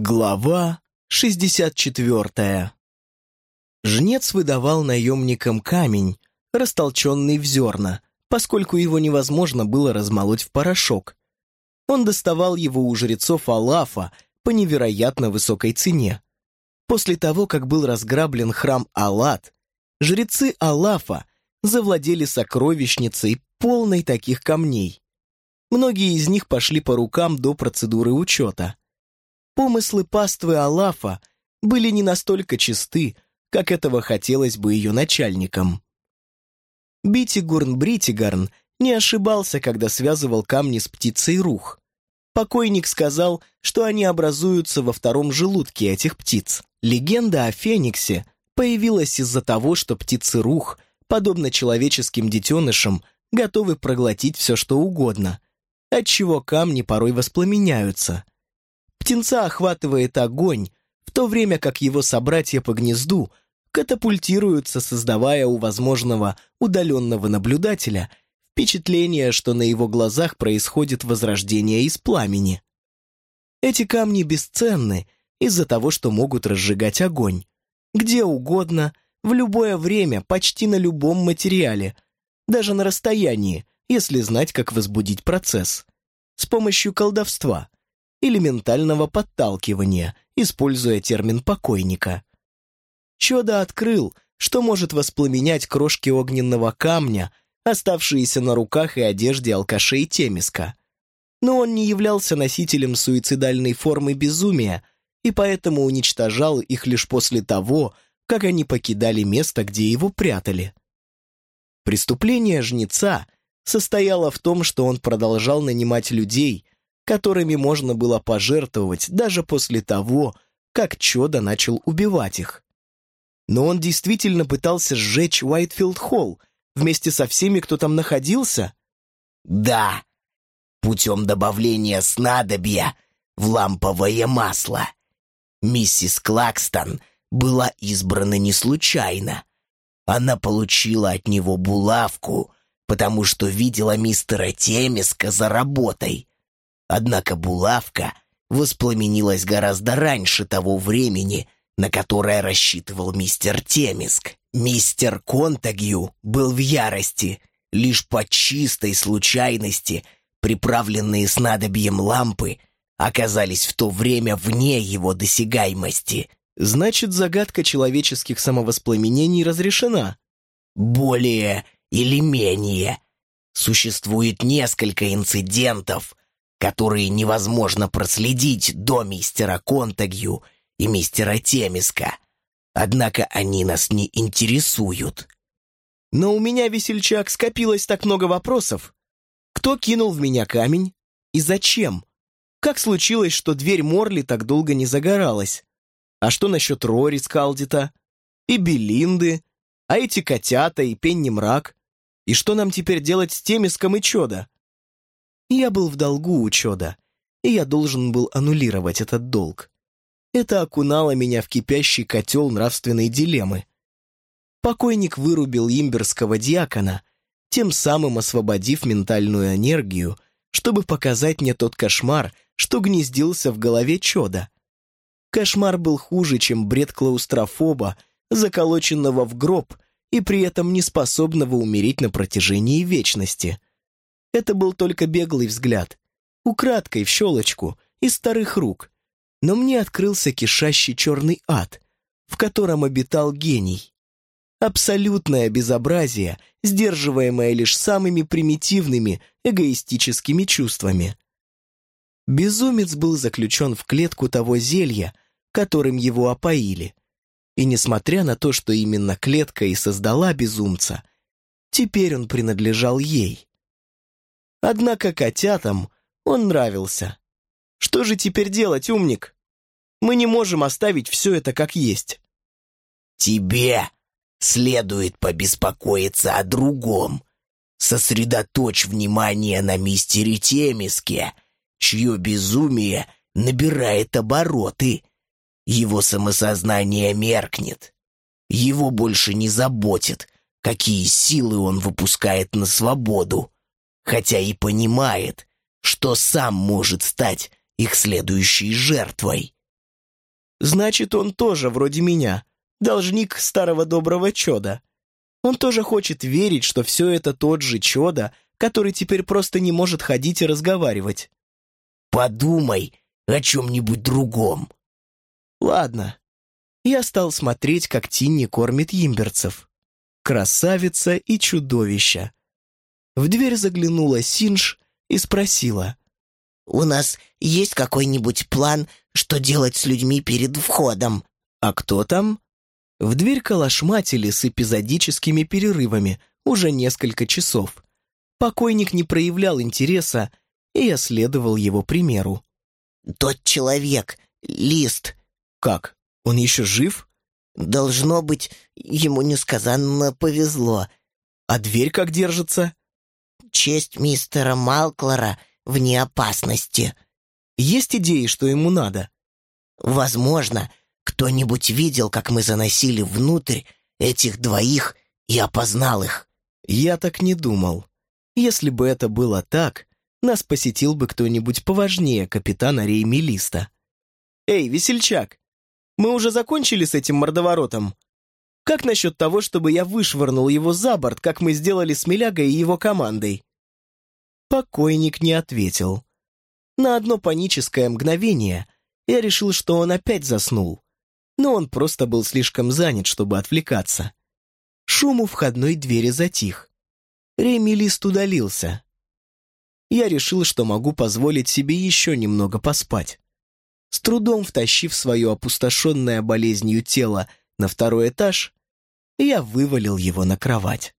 Глава 64 Жнец выдавал наемникам камень, растолченный в зерна, поскольку его невозможно было размолоть в порошок. Он доставал его у жрецов Алафа по невероятно высокой цене. После того, как был разграблен храм Аллат, жрецы Алафа завладели сокровищницей, полной таких камней. Многие из них пошли по рукам до процедуры учета. Помыслы паствы Алафа были не настолько чисты, как этого хотелось бы ее начальникам. Битигурн Бритигарн не ошибался, когда связывал камни с птицей рух. Покойник сказал, что они образуются во втором желудке этих птиц. Легенда о Фениксе появилась из-за того, что птицы рух, подобно человеческим детенышам, готовы проглотить все, что угодно, отчего камни порой воспламеняются – Птенца охватывает огонь, в то время как его собратья по гнезду катапультируются, создавая у возможного удаленного наблюдателя впечатление, что на его глазах происходит возрождение из пламени. Эти камни бесценны из-за того, что могут разжигать огонь. Где угодно, в любое время, почти на любом материале, даже на расстоянии, если знать, как возбудить процесс. С помощью колдовства – или ментального подталкивания, используя термин покойника. Чудо открыл, что может воспламенять крошки огненного камня, оставшиеся на руках и одежде алкашей Темиска. Но он не являлся носителем суицидальной формы безумия и поэтому уничтожал их лишь после того, как они покидали место, где его прятали. Преступление жнеца состояло в том, что он продолжал нанимать людей, которыми можно было пожертвовать даже после того, как Чода начал убивать их. Но он действительно пытался сжечь Уайтфилд-Холл вместе со всеми, кто там находился? Да, путем добавления снадобья в ламповое масло. Миссис Клакстон была избрана не случайно. Она получила от него булавку, потому что видела мистера Темиска за работой. Однако булавка воспламенилась гораздо раньше того времени, на которое рассчитывал мистер Темиск. Мистер Контагью был в ярости. Лишь по чистой случайности приправленные снадобьем лампы оказались в то время вне его досягаемости. Значит, загадка человеческих самовоспламенений разрешена? Более или менее. Существует несколько инцидентов, которые невозможно проследить до мистера Контагью и мистера Темиска. Однако они нас не интересуют. Но у меня, весельчак, скопилось так много вопросов. Кто кинул в меня камень? И зачем? Как случилось, что дверь Морли так долго не загоралась? А что насчет Рори Скалдита? И Белинды? А эти котята и Пенни Мрак? И что нам теперь делать с Темиском и Чода? Я был в долгу у Чода, и я должен был аннулировать этот долг. Это окунало меня в кипящий котел нравственной дилеммы. Покойник вырубил имберского диакона, тем самым освободив ментальную энергию, чтобы показать мне тот кошмар, что гнездился в голове Чода. Кошмар был хуже, чем бред клаустрофоба, заколоченного в гроб и при этом неспособного умереть на протяжении вечности. Это был только беглый взгляд, украдкой в щелочку, из старых рук. Но мне открылся кишащий черный ад, в котором обитал гений. Абсолютное безобразие, сдерживаемое лишь самыми примитивными эгоистическими чувствами. Безумец был заключен в клетку того зелья, которым его опоили. И несмотря на то, что именно клетка и создала безумца, теперь он принадлежал ей. Однако котятам он нравился. Что же теперь делать, умник? Мы не можем оставить все это как есть. Тебе следует побеспокоиться о другом. Сосредоточь внимание на мистере Темиске, чье безумие набирает обороты. Его самосознание меркнет. Его больше не заботит, какие силы он выпускает на свободу хотя и понимает, что сам может стать их следующей жертвой. Значит, он тоже вроде меня, должник старого доброго чода. Он тоже хочет верить, что все это тот же чудо, который теперь просто не может ходить и разговаривать. «Подумай о чем-нибудь другом». Ладно. Я стал смотреть, как Тинни кормит имберцев. Красавица и чудовище. В дверь заглянула Синж и спросила. «У нас есть какой-нибудь план, что делать с людьми перед входом?» «А кто там?» В дверь калашматили с эпизодическими перерывами уже несколько часов. Покойник не проявлял интереса, и я следовал его примеру. «Тот человек, Лист». «Как? Он еще жив?» «Должно быть, ему несказанно повезло». «А дверь как держится?» «Честь мистера Малклора вне опасности». «Есть идеи, что ему надо?» «Возможно, кто-нибудь видел, как мы заносили внутрь этих двоих и опознал их?» Я так не думал. Если бы это было так, нас посетил бы кто-нибудь поважнее капитана Реймелиста. «Эй, весельчак, мы уже закончили с этим мордоворотом? Как насчет того, чтобы я вышвырнул его за борт, как мы сделали с Милягой и его командой?» Покойник не ответил. На одно паническое мгновение я решил, что он опять заснул но он просто был слишком занят, чтобы отвлекаться. Шум у входной двери затих. Реми Лист удалился. Я решил, что могу позволить себе еще немного поспать. С трудом втащив свое опустошенное болезнью тело на второй этаж, я вывалил его на кровать.